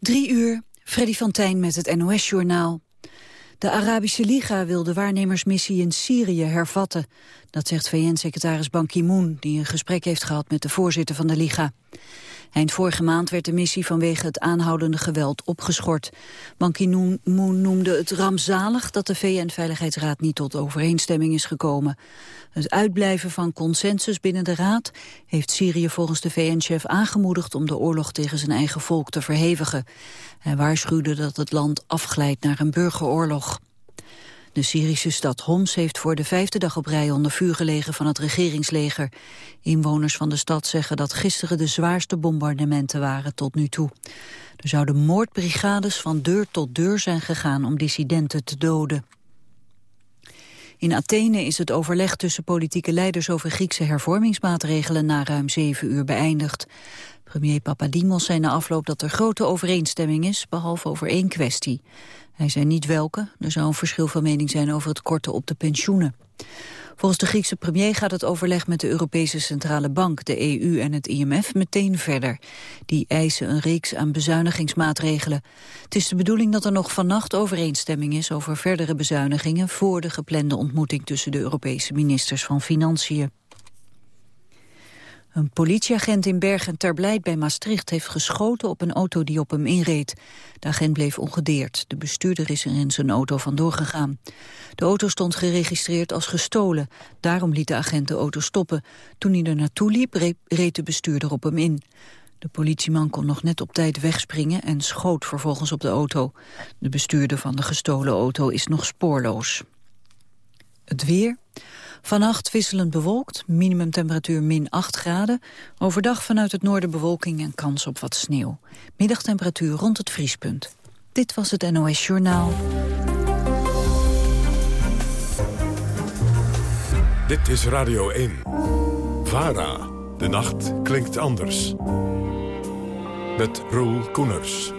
Drie uur, Freddy van Tijn met het NOS-journaal. De Arabische Liga wil de waarnemersmissie in Syrië hervatten. Dat zegt VN-secretaris Ban Ki-moon, die een gesprek heeft gehad met de voorzitter van de Liga. Eind vorige maand werd de missie vanwege het aanhoudende geweld opgeschort. Ban Ki-moon noemde het rampzalig dat de VN-veiligheidsraad niet tot overeenstemming is gekomen. Het uitblijven van consensus binnen de raad heeft Syrië volgens de VN-chef aangemoedigd om de oorlog tegen zijn eigen volk te verhevigen. Hij waarschuwde dat het land afglijdt naar een burgeroorlog. De Syrische stad Homs heeft voor de vijfde dag op rij onder vuur gelegen van het regeringsleger. Inwoners van de stad zeggen dat gisteren de zwaarste bombardementen waren tot nu toe. Er zouden moordbrigades van deur tot deur zijn gegaan om dissidenten te doden. In Athene is het overleg tussen politieke leiders over Griekse hervormingsmaatregelen na ruim zeven uur beëindigd. Premier Papadimos zei na afloop dat er grote overeenstemming is, behalve over één kwestie. Hij zei niet welke, er zou een verschil van mening zijn over het korten op de pensioenen. Volgens de Griekse premier gaat het overleg met de Europese Centrale Bank, de EU en het IMF meteen verder. Die eisen een reeks aan bezuinigingsmaatregelen. Het is de bedoeling dat er nog vannacht overeenstemming is over verdere bezuinigingen voor de geplande ontmoeting tussen de Europese ministers van Financiën. Een politieagent in Bergen ter Blijt bij Maastricht heeft geschoten op een auto die op hem inreed. De agent bleef ongedeerd. De bestuurder is er in zijn auto vandoor gegaan. De auto stond geregistreerd als gestolen. Daarom liet de agent de auto stoppen. Toen hij er naartoe liep, reed de bestuurder op hem in. De politieman kon nog net op tijd wegspringen en schoot vervolgens op de auto. De bestuurder van de gestolen auto is nog spoorloos. Het weer... Vannacht wisselend bewolkt, minimumtemperatuur min 8 graden. Overdag vanuit het noorden bewolking en kans op wat sneeuw. Middagtemperatuur rond het vriespunt. Dit was het NOS Journaal. Dit is Radio 1. VARA. De nacht klinkt anders. Met Roel Koeners.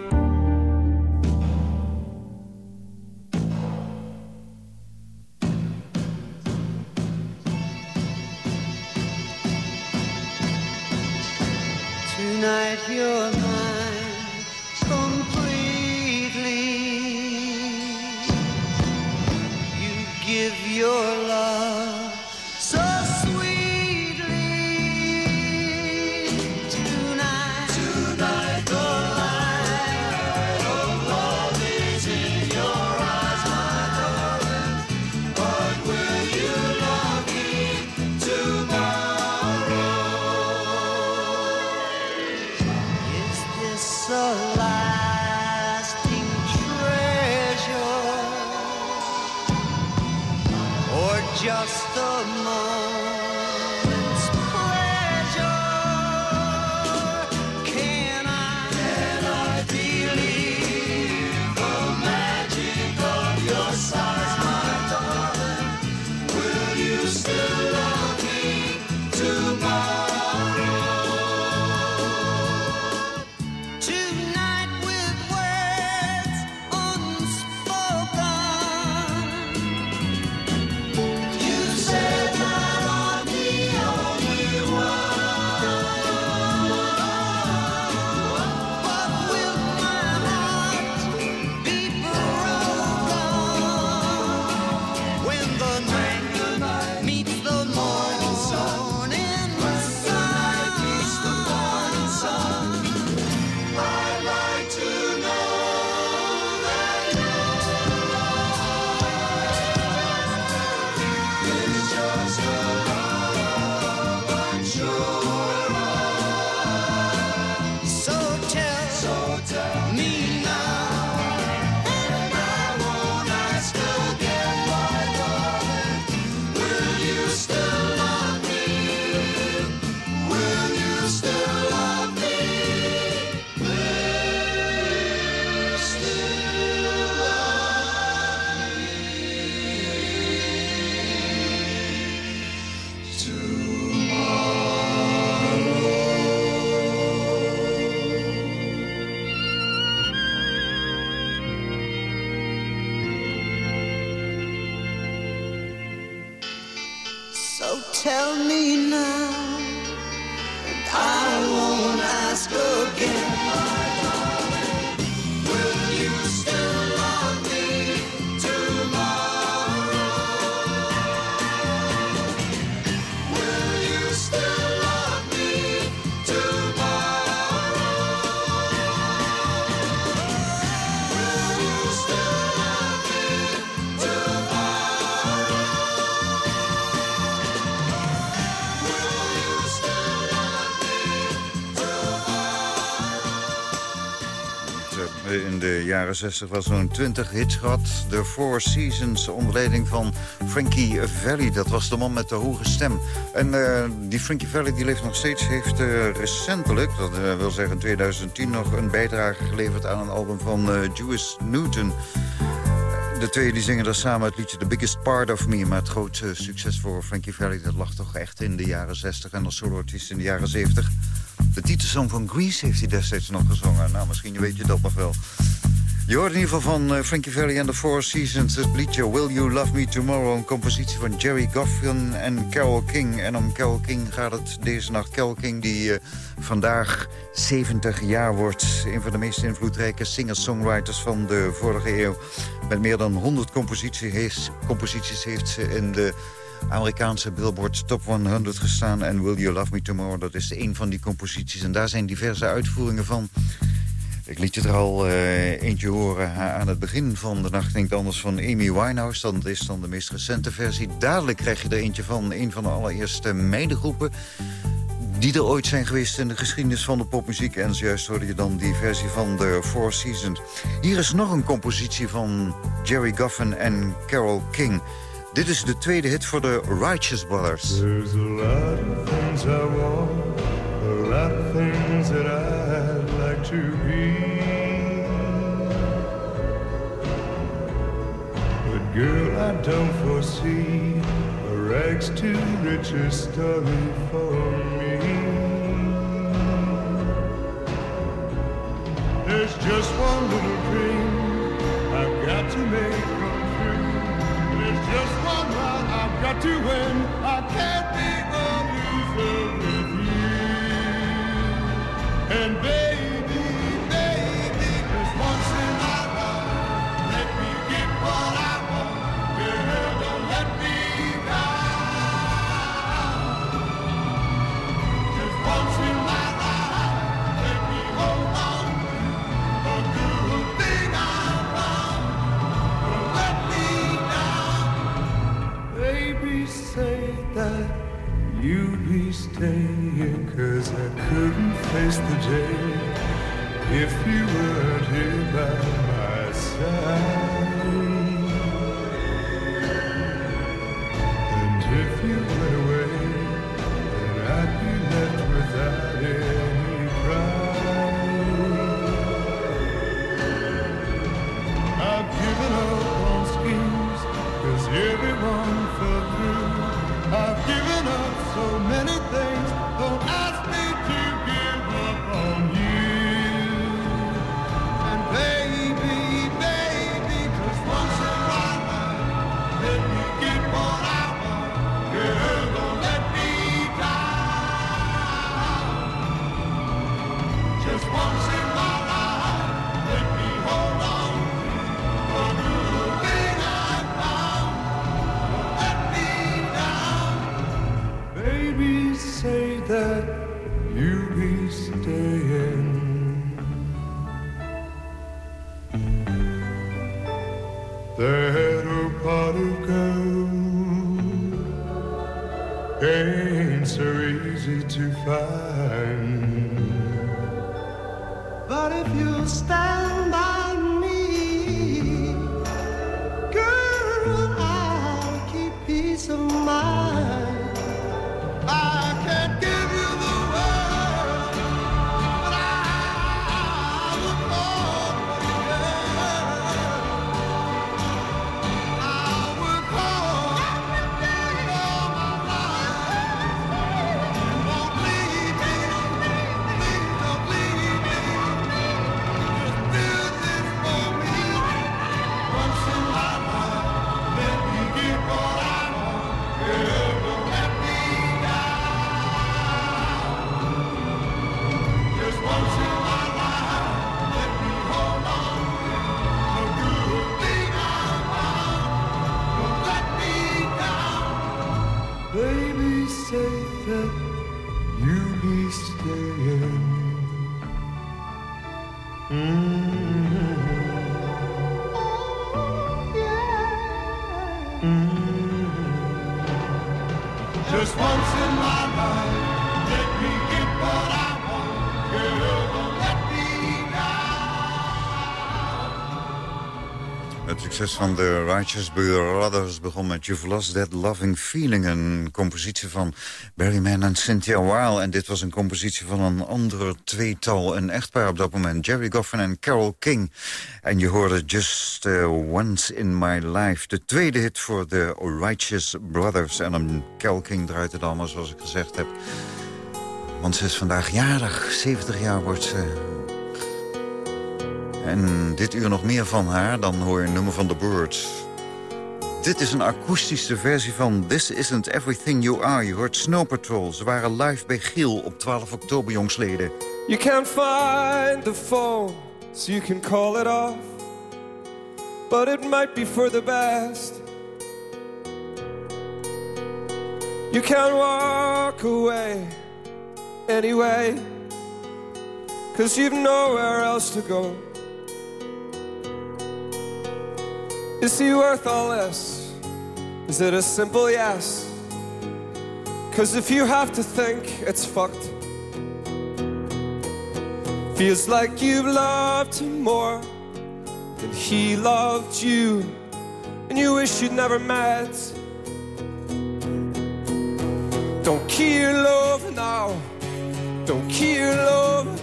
Jaren 60 was zo'n 20 hits gehad. De Four Seasons onder leiding van Frankie Valli. Dat was de man met de hoge stem. En uh, die Frankie Valli die leeft nog steeds. Heeft uh, recentelijk, dat wil zeggen in 2010... nog een bijdrage geleverd aan een album van Juice Newton... De twee die zingen daar samen het liedje The Biggest Part of Me. Maar het grootste succes voor Frankie Valli... dat lag toch echt in de jaren 60 en als soloartiest in de jaren 70. De titelsong van Grease heeft hij destijds nog gezongen. Nou, misschien weet je dat nog wel. Je hoort in ieder geval van uh, Frankie Valli en The Four Seasons... het liedje Will You Love Me Tomorrow... een compositie van Jerry Goffin en Carole King. En om Carole King gaat het deze nacht. Carole King die uh, vandaag 70 jaar wordt. Een van de meest invloedrijke singer-songwriters van de vorige eeuw. Met meer dan 100 composities heeft, composities heeft ze in de Amerikaanse Billboard Top 100 gestaan. En Will You Love Me Tomorrow, dat is een van die composities. En daar zijn diverse uitvoeringen van. Ik liet je er al uh, eentje horen aan het begin van de nacht. Denk anders van Amy Winehouse. Dat is dan de meest recente versie. Dadelijk krijg je er eentje van een van de allereerste meidengroepen die er ooit zijn geweest in de geschiedenis van de popmuziek. En zojuist hoorde je dan die versie van The Four Seasons. Hier is nog een compositie van Jerry Goffin en Carole King. Dit is de tweede hit voor de Righteous Brothers. There's a lot of things I want, a lot of things that I'd like to be. Girl, I don't foresee a rags to riches story for me. There's just one little dream I've got to make come true. There's just one round I've got to win. I can't be a loser with you. And baby, of mind. Succes van de Righteous Brothers begon met You've Lost That Loving Feeling. Een compositie van Barry Mann en Cynthia Weil. En dit was een compositie van een ander tweetal. Een echtpaar op dat moment. Jerry Goffin en Carole King. En je hoorde Just uh, Once in My Life. De tweede hit voor de Righteous Brothers. En een Carole King draait het allemaal zoals ik gezegd heb. Want ze is vandaag jarig. 70 jaar wordt ze. En dit uur nog meer van haar, dan hoor je een nummer van The Birds. Dit is een akoestische versie van This Isn't Everything You Are. Je hoort Snow Patrol. Ze waren live bij Giel op 12 oktober, jongsleden. You can't find the phone, so you can call it off. But it might be for the best. You can't walk away anyway, cause you've nowhere else to go. Is he worth all this? Is it a simple yes? Cause if you have to think, it's fucked. Feels like you've loved him more than he loved you, and you wish you'd never met. Don't kill love now. Don't kill love.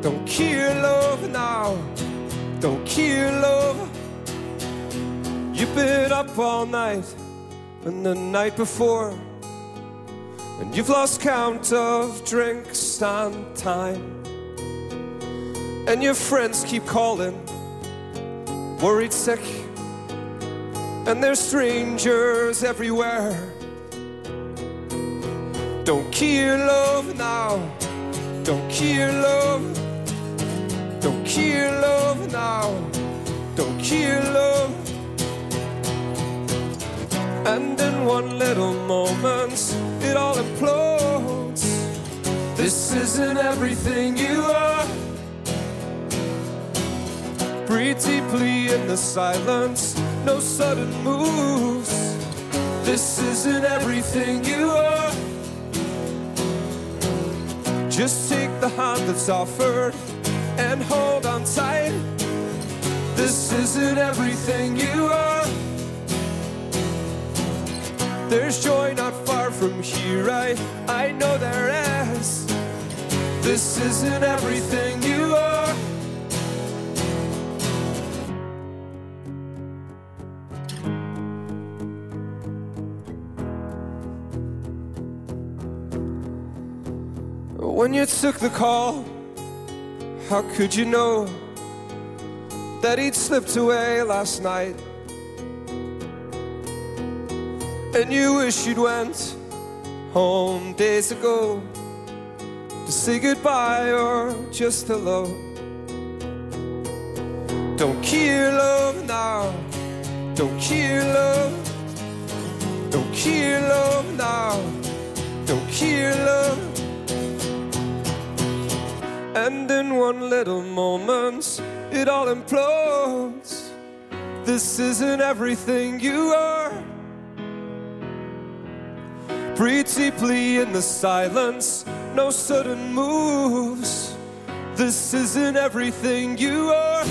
Don't kill love now. Don't kill love. You've been up all night and the night before, and you've lost count of drinks and time. And your friends keep calling, worried sick, and there's strangers everywhere. Don't kill love now, don't kill love, don't kill love now, don't kill love. And in one little moment, it all implodes. This isn't everything you are. Breathe deeply in the silence, no sudden moves. This isn't everything you are. Just take the hand that's offered and hold on tight. This isn't everything you are. There's joy not far from here, I, I know there is. This isn't everything you are. When you took the call, how could you know that he'd slipped away last night? And you wish you'd went home days ago to say goodbye or just hello. Don't kill love now. Don't kill love. Don't kill love now. Don't kill love. And in one little moment, it all implodes. This isn't everything you are. Breathe deeply in the silence, no sudden moves. This isn't everything you are.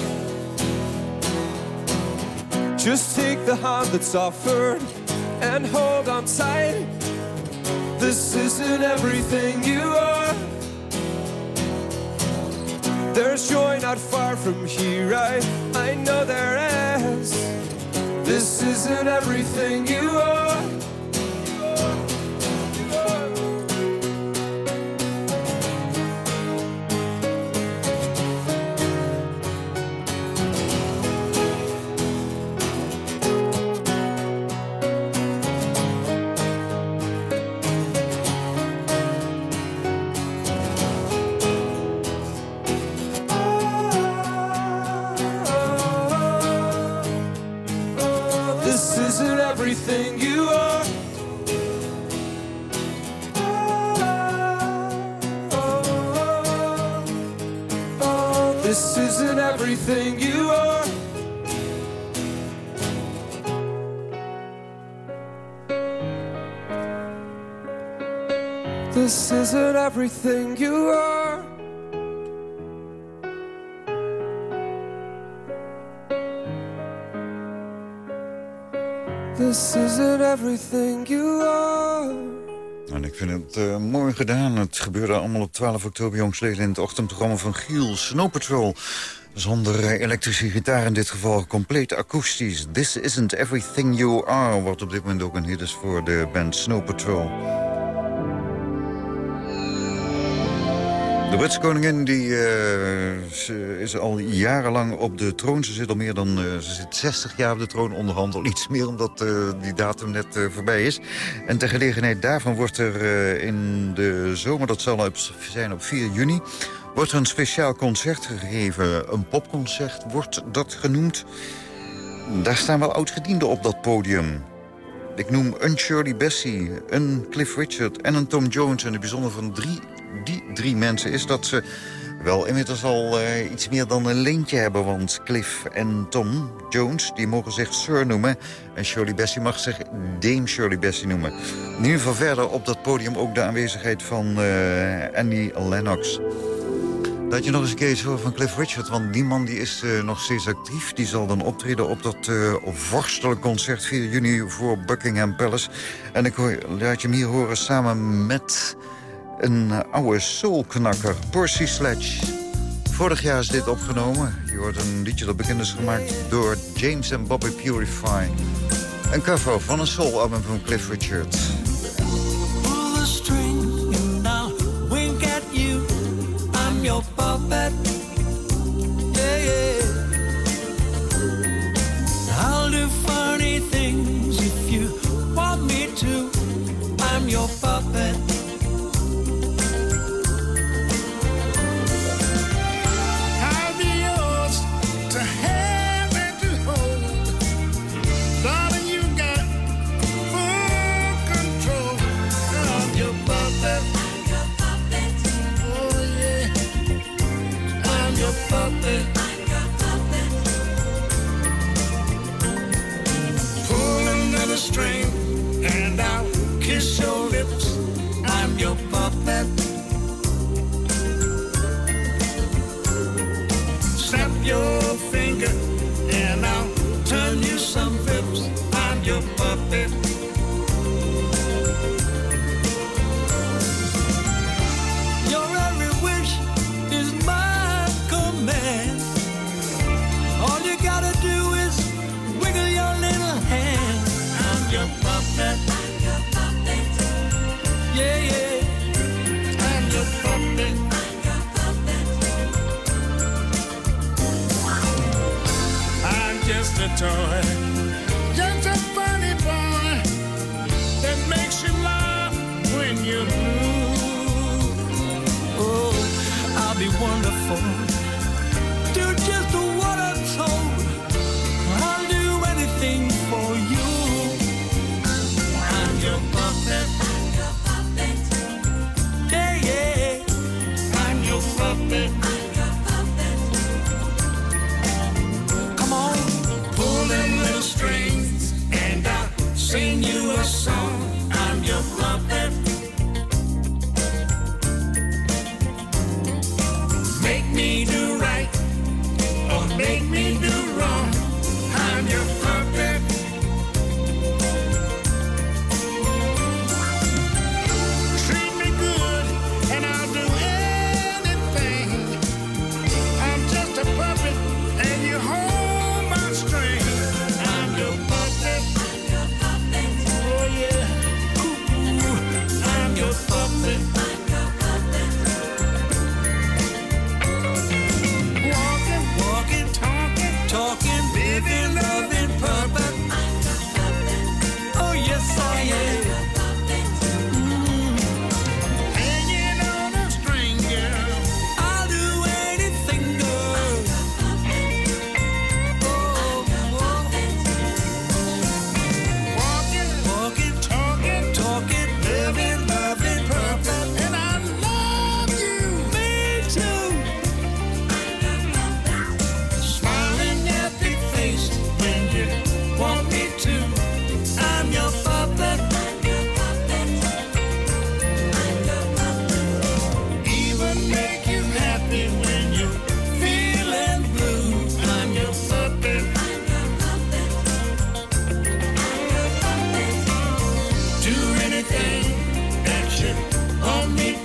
Just take the hand that's offered and hold on tight. This isn't everything you are. There's joy not far from here, I, I know there is. This isn't everything you are. This isn't everything you are. This isn't everything you are. This isn't everything you are. Everything you are. En ik vind het eh, mooi gedaan. Het gebeurde allemaal op 12 oktober jongsleden in het ochtendprogramma van Giel. Snow Patrol. Zonder eh, elektrische gitaar in dit geval, compleet akoestisch. This isn't everything you are. Wat op dit moment ook een hit is voor de band Snow Patrol. De Britse koningin die, eh, is al jarenlang op de troon. Ze zit al meer dan eh, ze zit 60 jaar op de troon. Onderhand al iets meer omdat eh, die datum net voorbij is. En ter gelegenheid daarvan wordt er in de zomer, dat zal op, zijn op 4 juni... wordt er een speciaal concert gegeven. Een popconcert wordt dat genoemd. Daar staan wel oudgedienden op dat podium. Ik noem een Shirley Bassey, een Cliff Richard en een Tom Jones. En het bijzondere van drie, die drie mensen is dat ze wel inmiddels al eh, iets meer dan een leentje hebben. Want Cliff en Tom Jones die mogen zich Sir noemen. En Shirley Bassey mag zich Dame Shirley Bassey noemen. Ieder geval verder op dat podium ook de aanwezigheid van eh, Annie Lennox. Dat je nog eens een keer hoort van Cliff Richard. Want die man die is eh, nog steeds actief. Die zal dan optreden op dat uh, concert 4 juni voor Buckingham Palace. En ik hoor, laat je hem hier horen samen met een uh, oude soulknakker, Percy Sledge. Vorig jaar is dit opgenomen. Je hoort een liedje dat bekend is gemaakt door James en Bobby Purify. Een cover van een soul-album van Cliff Richard. Your puppet. Yeah, yeah. I'll do funny things if you want me to. I'm your puppet. String and I'll kiss your lips. I'm your puppet. Snap your just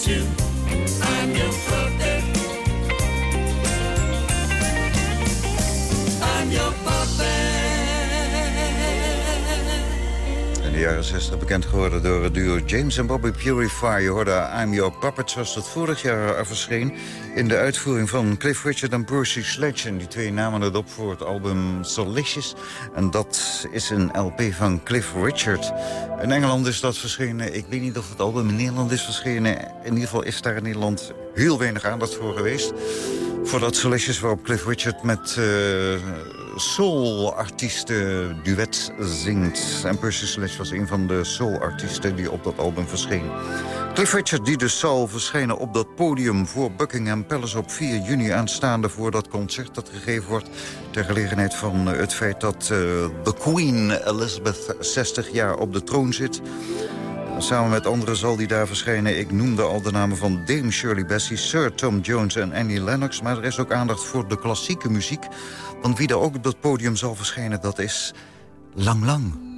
to jaren 60 bekend geworden door het duo James en Bobby Purifier. Je hoorde I'm Your Puppet, zoals dat vorig jaar verscheen... in de uitvoering van Cliff Richard en Percy Sledge. En die twee namen het op voor het album Solicious. En dat is een LP van Cliff Richard. In Engeland is dat verschenen. Ik weet niet of het album in Nederland is verschenen. In ieder geval is daar in Nederland heel weinig aandacht voor geweest. Voor dat Solicious waarop Cliff Richard met... eh, soul-artiesten duet zingt. En Percy Sledge was een van de soul-artiesten die op dat album verscheen. Cliff Richard die dus zal verschijnen op dat podium voor Buckingham Palace op 4 juni aanstaande voor dat concert dat gegeven wordt ter gelegenheid van eh, het feit dat eh, de Queen Elizabeth 60 jaar op de troon zit. Samen met anderen zal die daar verschijnen. Ik noemde al de namen van Dame Shirley Bassey, Sir Tom Jones en Annie Lennox. Maar er is ook aandacht voor de klassieke muziek. Want wie er ook op dat podium zal verschijnen, dat is Lang Lang.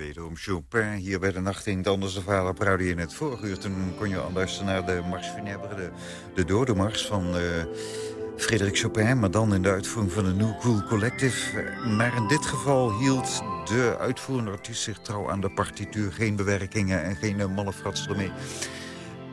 Wederom Chopin hier bij de Nacht in Anders de Vader op Radio in het vorige uur. Toen kon je al luisteren naar de Mars Funèbre, de, de dode mars van uh, Frederik Chopin. Maar dan in de uitvoering van de New Cool Collective. Maar in dit geval hield de uitvoerende artiest zich trouw aan de partituur. Geen bewerkingen en geen malle fratsen ermee.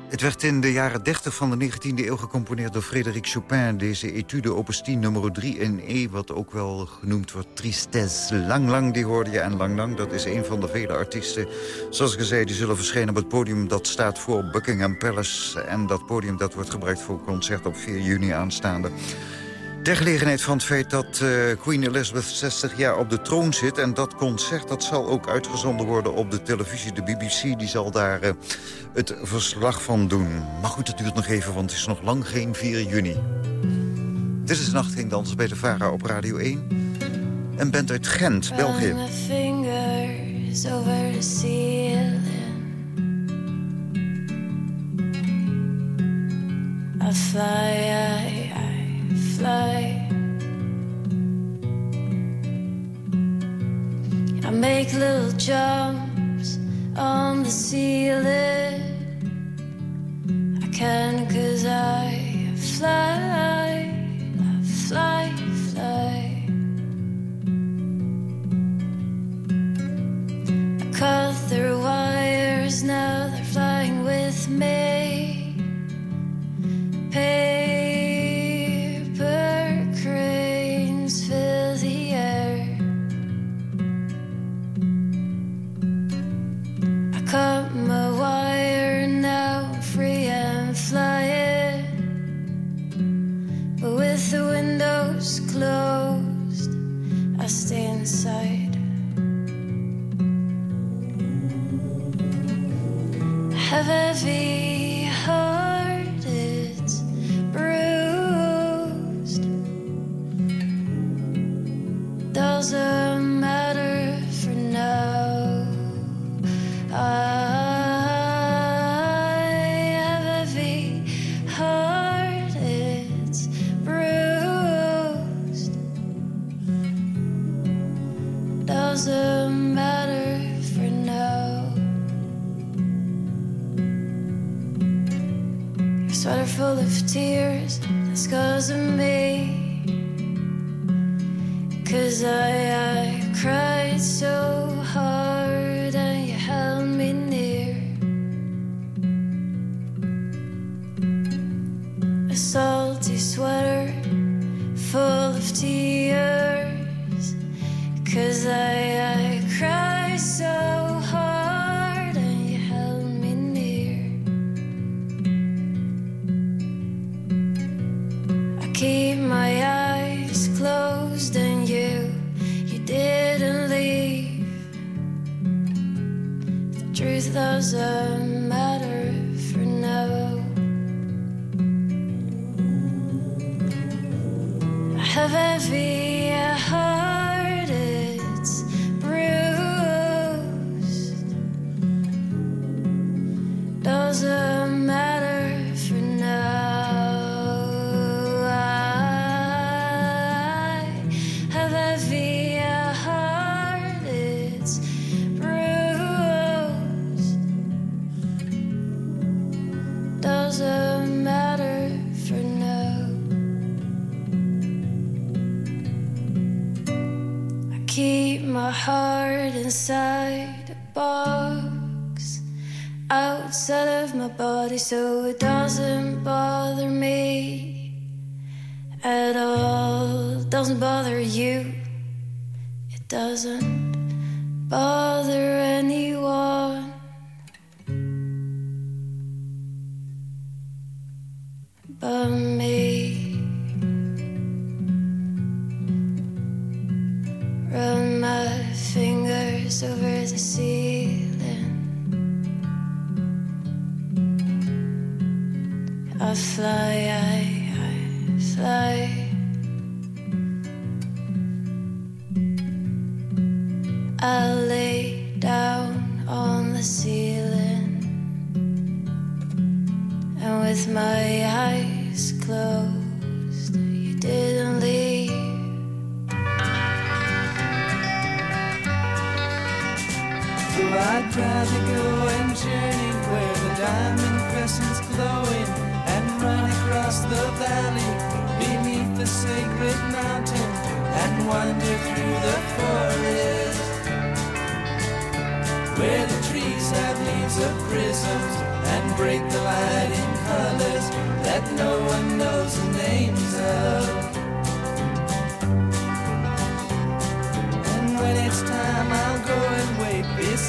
Het werd in de jaren 30 van de 19e eeuw gecomponeerd door Frédéric Chopin. Deze etude opus 10 nummer 3 in E, wat ook wel genoemd wordt Tristesse. Lang Lang, die hoorde je. En Lang Lang, dat is een van de vele artiesten. Zoals ik zei, die zullen verschijnen op het podium. Dat staat voor Buckingham Palace. En dat podium dat wordt gebruikt voor een concert op 4 juni aanstaande. Ter gelegenheid van het feit dat uh, Queen Elizabeth 60 jaar op de troon zit... en dat concert dat zal ook uitgezonden worden op de televisie. De BBC die zal daar uh, het verslag van doen. Maar goed, het duurt nog even, want het is nog lang geen 4 juni. Dit is Nacht Ging Dansen bij de VARA op Radio 1. En bent uit Gent, België. I fly, I, I fly. I make little jumps on the ceiling. I can cause I fly, I fly, fly. I cut through wires, now they're flying with me.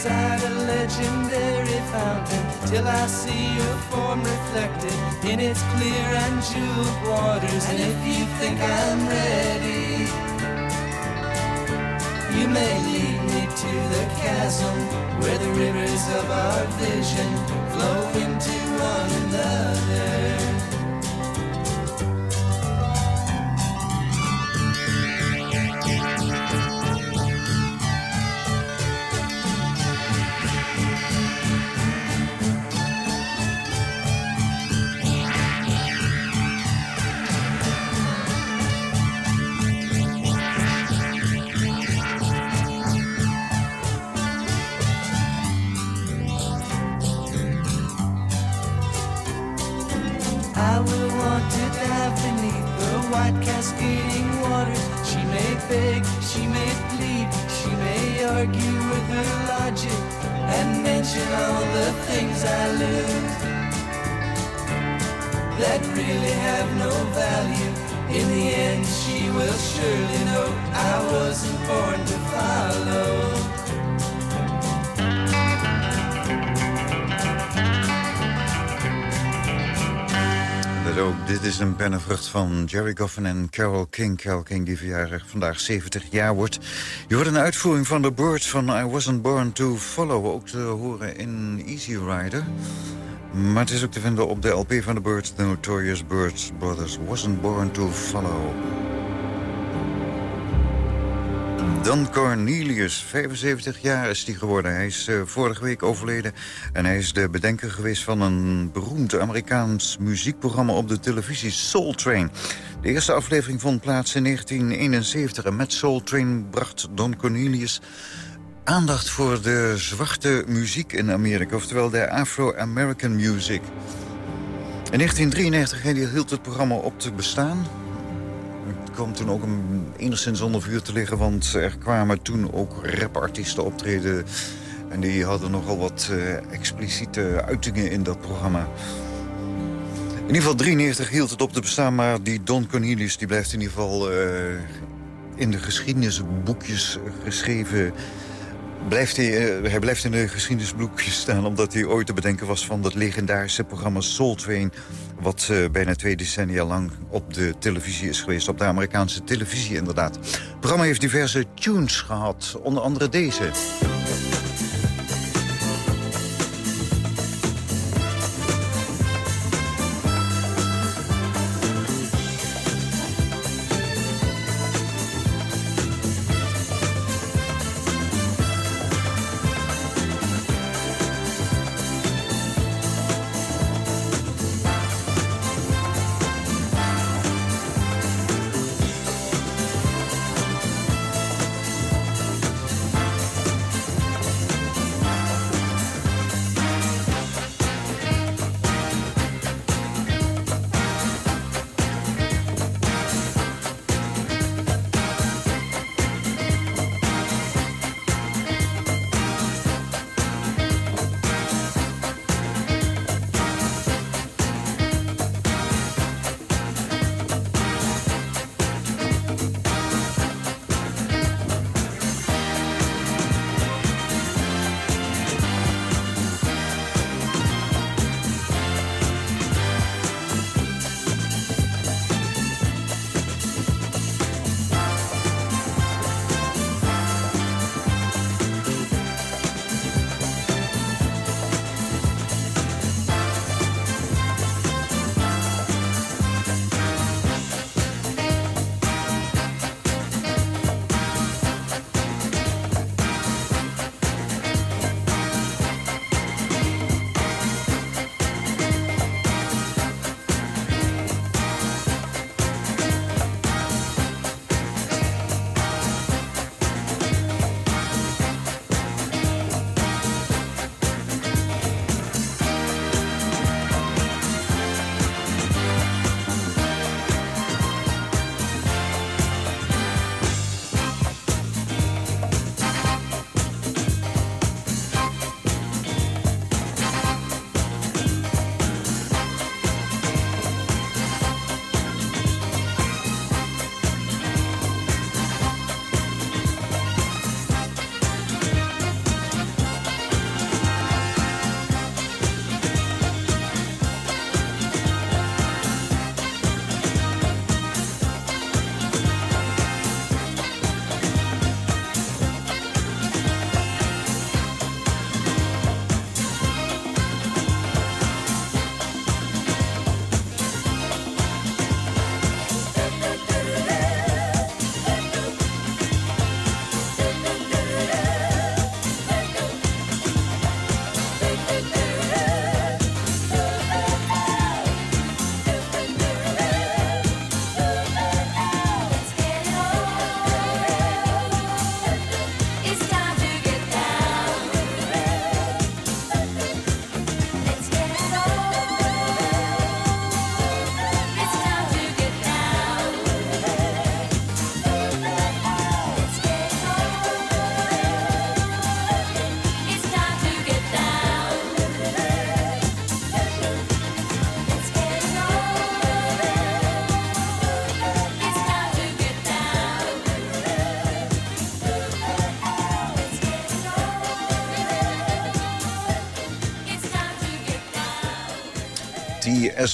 Beside a legendary fountain till I see your form reflected in its clear and jeweled waters. And if you think I'm ready, you may lead me to the chasm where the rivers of our vision flow into one another. Is een pennenvrucht van Jerry Goffin en Carol King. Carol King die verjaardag vandaag 70 jaar wordt. Je hoort een uitvoering van The Birds van I Wasn't Born to Follow. Ook te horen in Easy Rider. Maar het is ook te vinden op de LP van The Birds. The Notorious Birds Brothers Wasn't Born to Follow. Dan Cornelius, 75 jaar is hij geworden. Hij is eh, vorige week overleden en hij is de bedenker geweest van een beroemd Amerikaans muziekprogramma op de televisie, Soul Train. De eerste aflevering vond plaats in 1971 en met Soul Train bracht Don Cornelius aandacht voor de zwarte muziek in Amerika, oftewel de Afro-American music. In 1993 hield het programma op te bestaan kwam toen ook een, enigszins onder vuur te liggen... want er kwamen toen ook rapartiesten optreden... en die hadden nogal wat eh, expliciete uitingen in dat programma. In ieder geval 93 hield het op te bestaan... maar die Don Cornelius die blijft in ieder geval eh, in de geschiedenisboekjes geschreven... Blijft hij, eh, hij blijft in de geschiedenisboekjes staan... omdat hij ooit te bedenken was van dat legendarische programma Soul Train... wat eh, bijna twee decennia lang op de televisie is geweest. Op de Amerikaanse televisie inderdaad. Het programma heeft diverse tunes gehad, onder andere deze.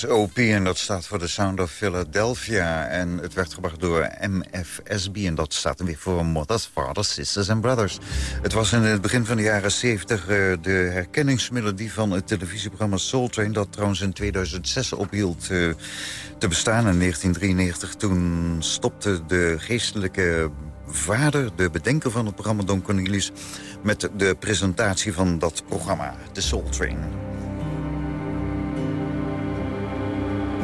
TSOP en dat staat voor The Sound of Philadelphia. En het werd gebracht door MFSB en dat staat weer voor Mothers, Fathers, Sisters and Brothers. Het was in het begin van de jaren 70 uh, de herkenningsmelodie van het televisieprogramma Soul Train... dat trouwens in 2006 ophield uh, te bestaan in 1993. Toen stopte de geestelijke vader, de bedenker van het programma Don Cornelius... met de presentatie van dat programma, de Soul Train.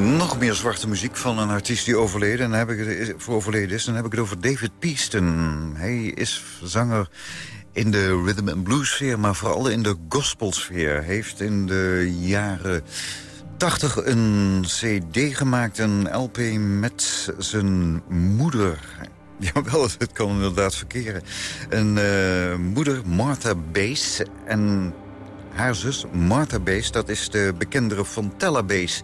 Nog meer zwarte muziek van een artiest die overleden, en heb ik voor overleden is. Dan heb ik het over David Peaston. Hij is zanger in de rhythm and blues sfeer, maar vooral in de gospelsfeer. Hij heeft in de jaren 80 een cd gemaakt, een LP met zijn moeder. Jawel, het kan inderdaad verkeren. Een uh, moeder, Martha Bass, en haar zus Martha Bass, dat is de bekendere Fontella Bass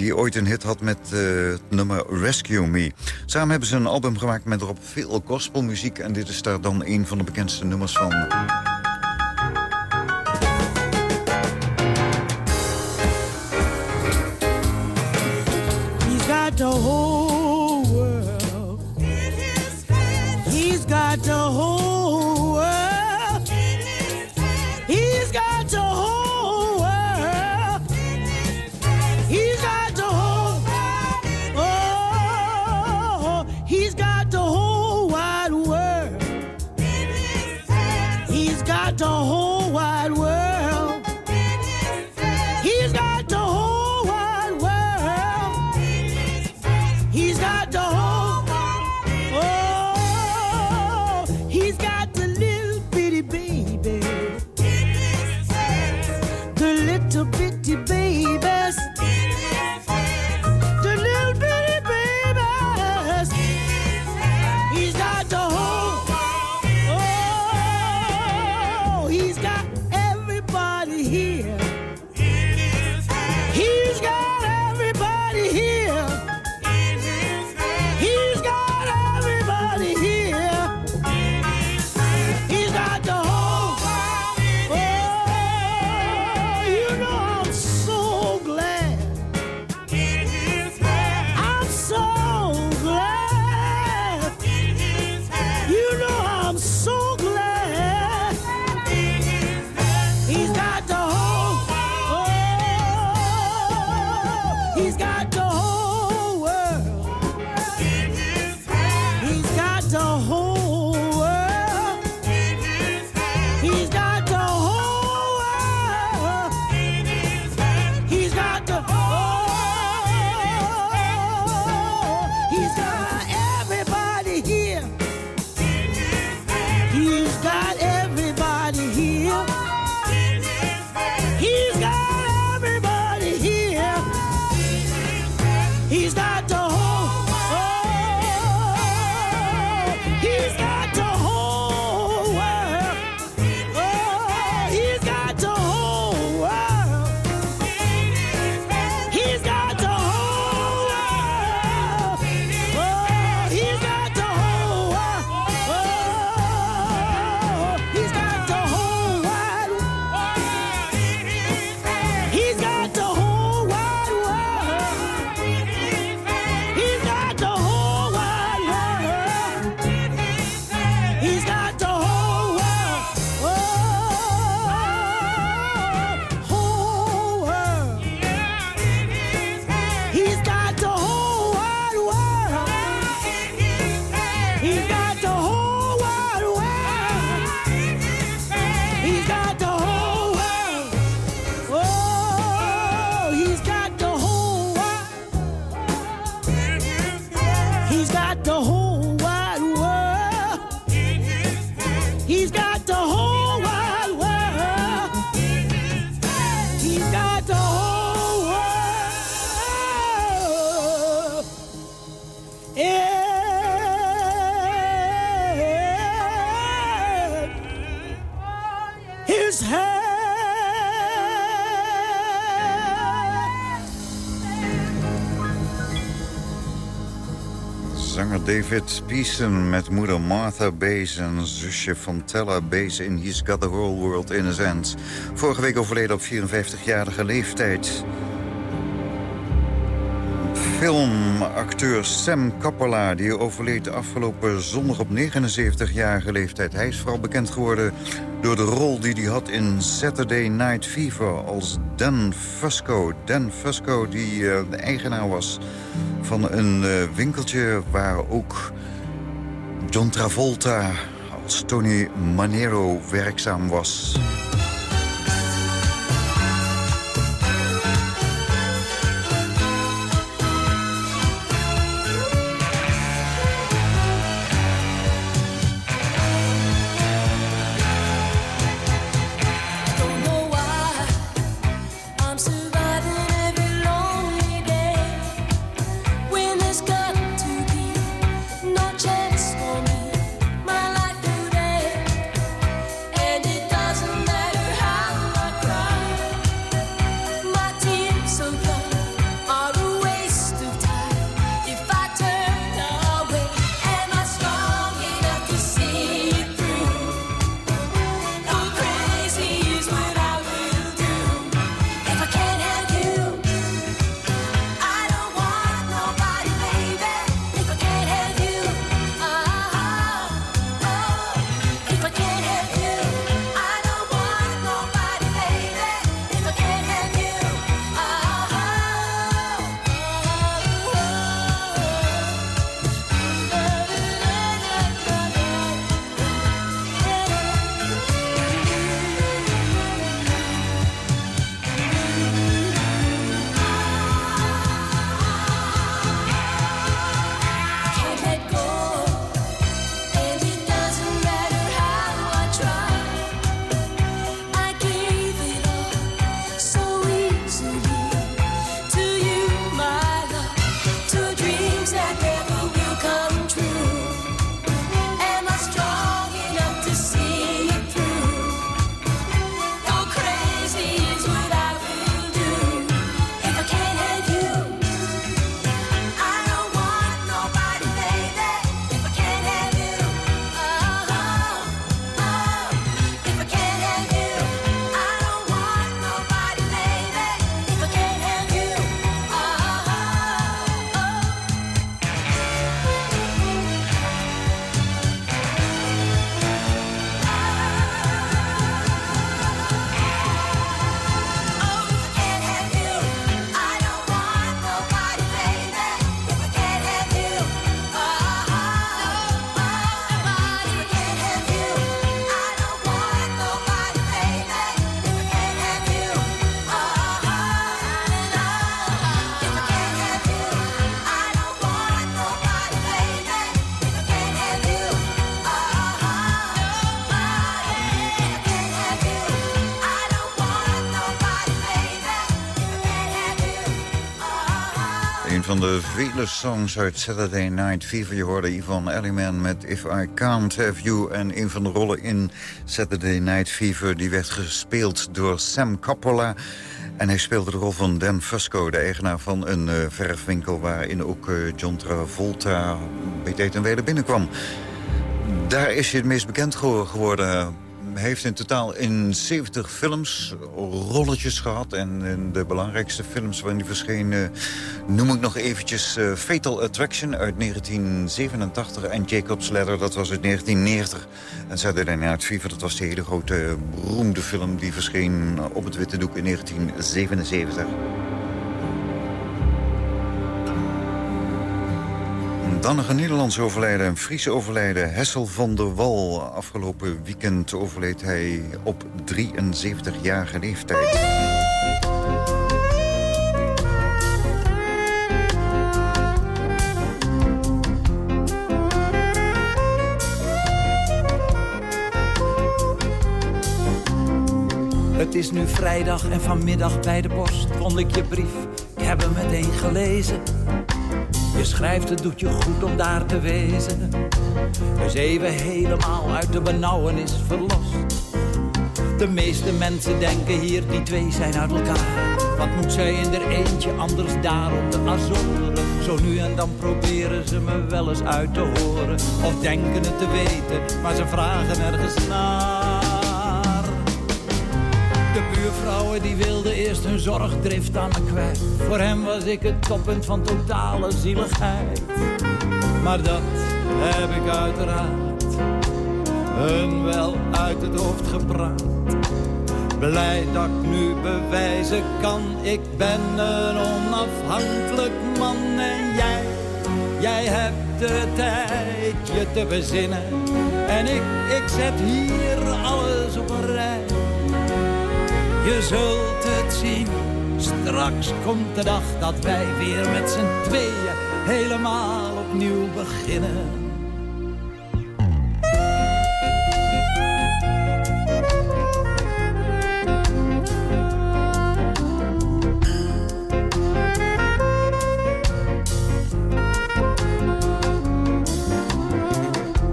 die ooit een hit had met uh, het nummer Rescue Me. Samen hebben ze een album gemaakt met erop veel gospelmuziek... en dit is daar dan een van de bekendste nummers van. Zanger David Pearson met moeder Martha Bass en zusje Fontella Bass in He's Got the Whole World in His Hands. Vorige week overleden op 54-jarige leeftijd. Filmacteur Sam Coppola, die overleed afgelopen zondag op 79-jarige leeftijd. Hij is vooral bekend geworden door de rol die hij had in Saturday Night Fever als Dan Fusco. Dan Fusco, die eh, de eigenaar was van een eh, winkeltje waar ook John Travolta als Tony Manero werkzaam was. De vele songs uit Saturday Night Fever. Je hoorde Yvonne Elliman met If I Can't Have You. En een van de rollen in Saturday Night Fever... die werd gespeeld door Sam Coppola. En hij speelde de rol van Dan Fusco, de eigenaar van een eh, verfwinkel... waarin ook eh, John Travolta bij en wijle binnenkwam. Daar is hij het meest bekend gewo- geworden. Heeft in totaal in 70 films rolletjes gehad. En in de belangrijkste films waarin hij verscheen... noem ik nog eventjes eh, Fatal Attraction uit 1987... en Jacob's Ladder, dat was uit 1990. En Saturday Night Fever, dat was de hele grote beroemde film... die verscheen op het witte doek in 1977. Dan nog een Nederlands overlijden, een Friese overlijden. Hessel van der Wal. Afgelopen weekend overleed hij op 73-jarige leeftijd. Het is nu vrijdag en vanmiddag bij de post vond ik je brief. Ik heb hem meteen gelezen. Je schrijft, het doet je goed om daar te wezen. Dus even helemaal uit de benauwenis verlost. De meeste mensen denken hier, die twee zijn uit elkaar. Wat moet zij in er eentje, anders daar op de Azoren? Zo nu en dan proberen ze me wel eens uit te horen. Of denken het te weten, maar ze vragen ergens naar. De buurvrouwen die wilden eerst hun zorgdrift aan me kwijt. Voor hem was ik het toppunt van totale zieligheid. Maar dat heb ik uiteraard hun wel uit het hoofd gepraat. Blij dat ik nu bewijzen kan, ik ben een onafhankelijk man en jij, jij hebt de tijd je te bezinnen. En ik, ik zet hier alles op. Je zult het zien, straks komt de dag dat wij weer met z'n tweeën helemaal opnieuw beginnen.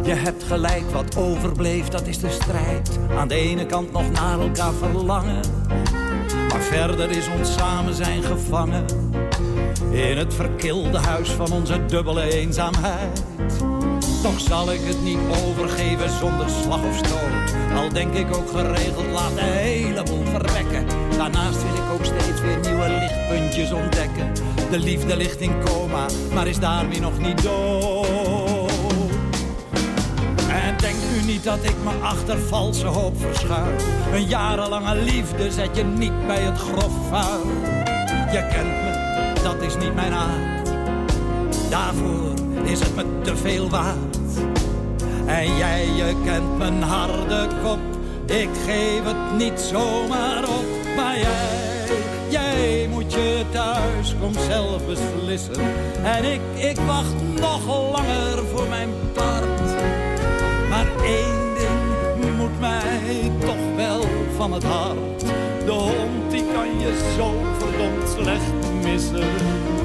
Je hebt gelijk, wat overbleef, dat is de strijd. Aan de ene kant nog naar elkaar verlangen. Verder is ons samen zijn gevangen. In het verkilde huis van onze dubbele eenzaamheid. Toch zal ik het niet overgeven zonder slag of stoot. Al denk ik ook geregeld, laat de hele boel verwekken. Daarnaast wil ik ook steeds weer nieuwe lichtpuntjes ontdekken. De liefde ligt in coma, maar is daarmee nog niet dood. Niet dat ik me achter valse hoop verschuil. Een jarenlange liefde zet je niet bij het grof vuil. Je kent me, dat is niet mijn aard. Daarvoor is het me te veel waard. En jij, je kent mijn harde kop. Ik geef het niet zomaar op. Maar jij, jij moet je thuis, kom zelf beslissen. En ik, ik wacht nog langer voor mijn één ding moet mij toch wel van het hart. De hond die kan je zo verdomd slecht missen.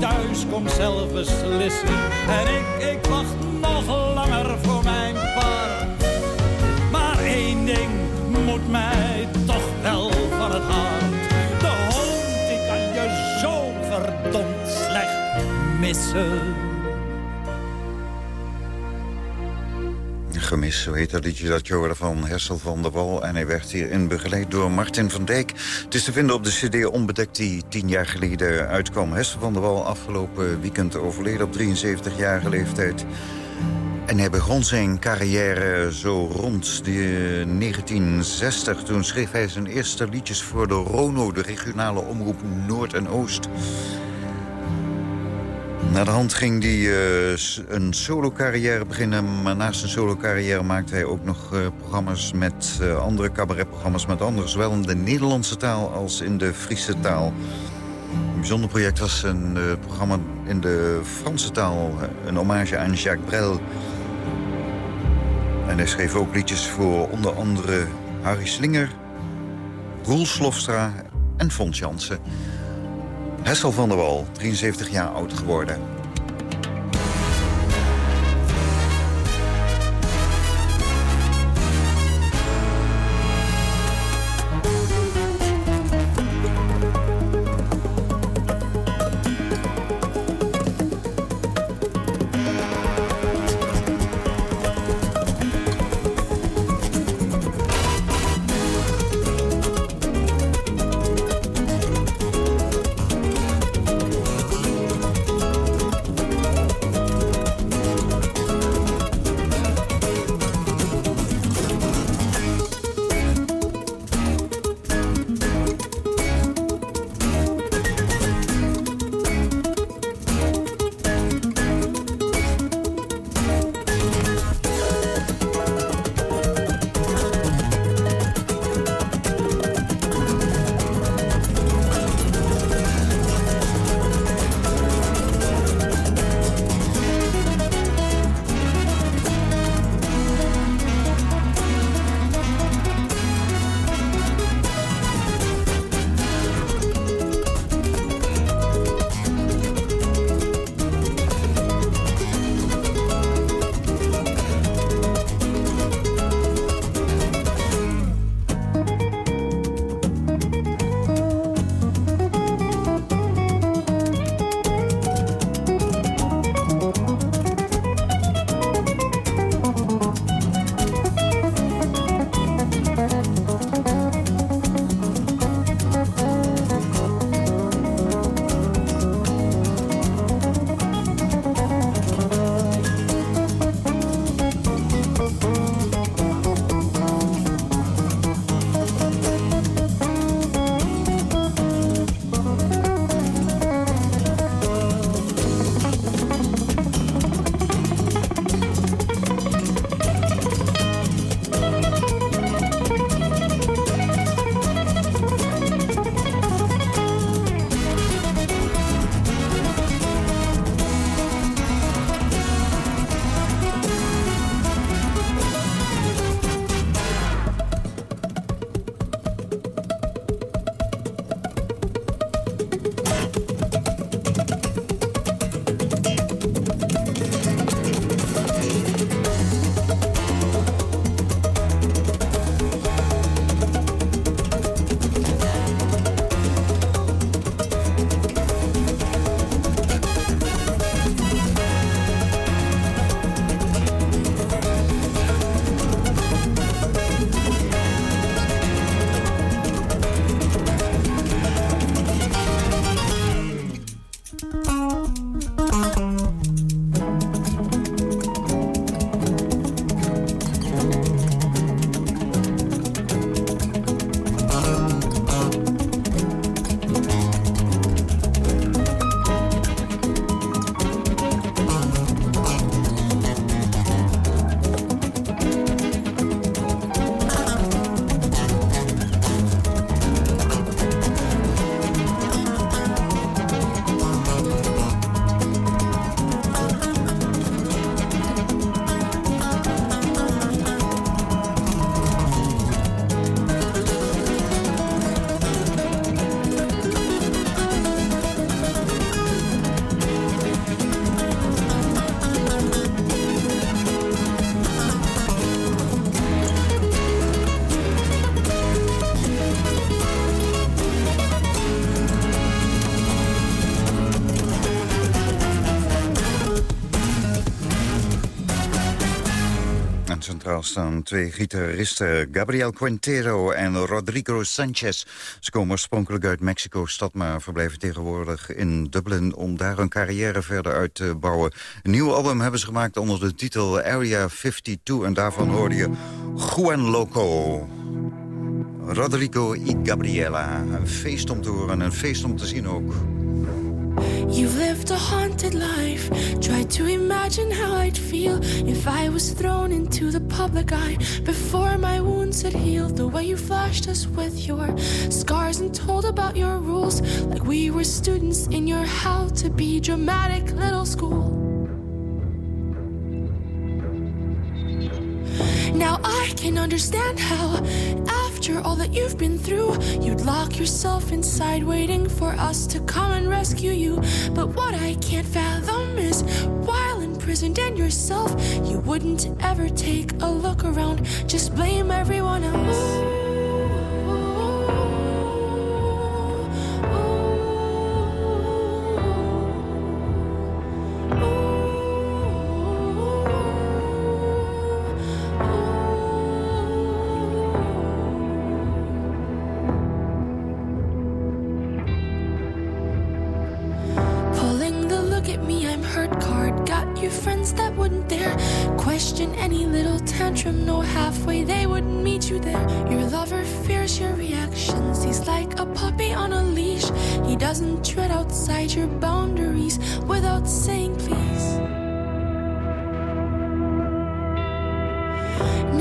Thuis, kom zelf beslissen. En ik, ik wacht nog langer voor mijn part. Maar één ding moet mij toch wel van het hart. De hond, die kan je zo verdomd slecht missen. Gemis, zo heet dat liedje dat van Hersel van der Wal. En hij werd hierin begeleid door Martin van Dijk. Het is te vinden op de cd Onbedekt die tien jaar geleden uitkwam. Hersel van der Wal afgelopen weekend overleden op 73-jarige leeftijd. En hij begon zijn carrière zo rond de 1960. Toen schreef hij zijn eerste liedjes voor de RONO, de regionale omroep Noord en Oost. Na de hand ging hij eh, een solo-carrière beginnen. Maar naast een solo-carrière maakte hij ook nog eh, programma's met eh, andere cabaretprogramma's met anderen. Zowel in de Nederlandse taal als in de Friese taal. Een bijzonder project was een programma in de Franse taal. Een hommage aan Jacques Brel. En hij schreef ook liedjes voor onder andere Harry Slinger, Roel Slofstra en Fons Jansen. Hessel van der Wal, 73 jaar oud geworden. Staan twee gitaristen... Gabriel Quintero en Rodrigo Sanchez. Ze komen oorspronkelijk uit Mexico-stad... maar verblijven tegenwoordig in Dublin... om daar hun carrière verder uit te bouwen. Een nieuw album hebben ze gemaakt onder de titel Area 52... en daarvan hoorde je Juan Loco. Rodrigo y Gabriela. Een feest om te horen en een feest om te zien ook. You've lived a haunted life. Try to imagine how I'd feel if I was thrown into the public eye before my wounds had healed. The way you flashed us with your scars and told about your rules like we were students in your how to be dramatic little school. Now I can understand how, after all that you've been through, you'd lock yourself inside waiting for us to come and rescue you. But what I can't fathom is, while imprisoned in yourself, you wouldn't ever take a look around, just blame everyone else. You there. Your lover fears your reactions. He's like a puppy on a leash. He doesn't tread outside your boundaries without saying please.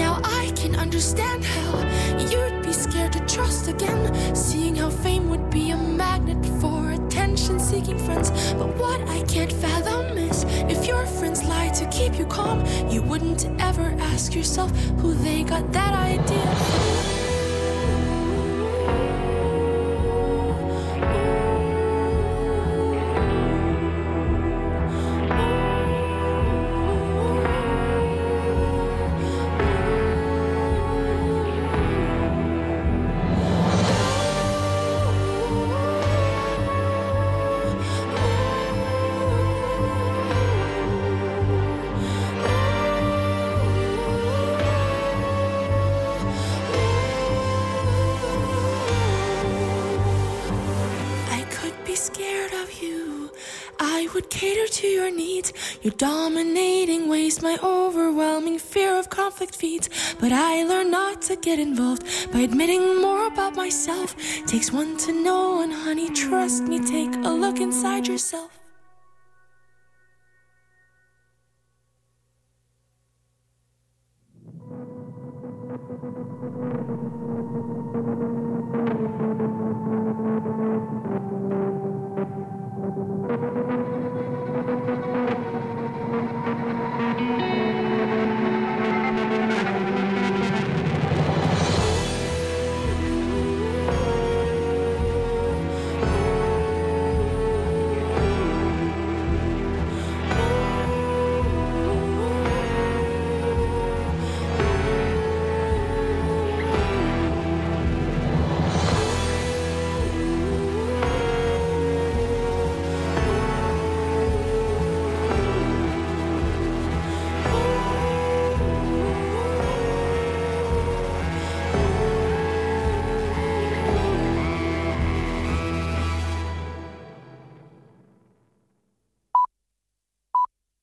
Now I can understand how you'd be scared to trust again, seeing how fame would be a magnet for attention seeking friends. But what I can't fathom friends lie to keep you calm, you wouldn't ever ask yourself who they got that idea from. Your dominating ways, my overwhelming fear of conflict feeds. But I learn not to get involved by admitting more about myself. Takes one to know, and honey, trust me, take a look inside yourself.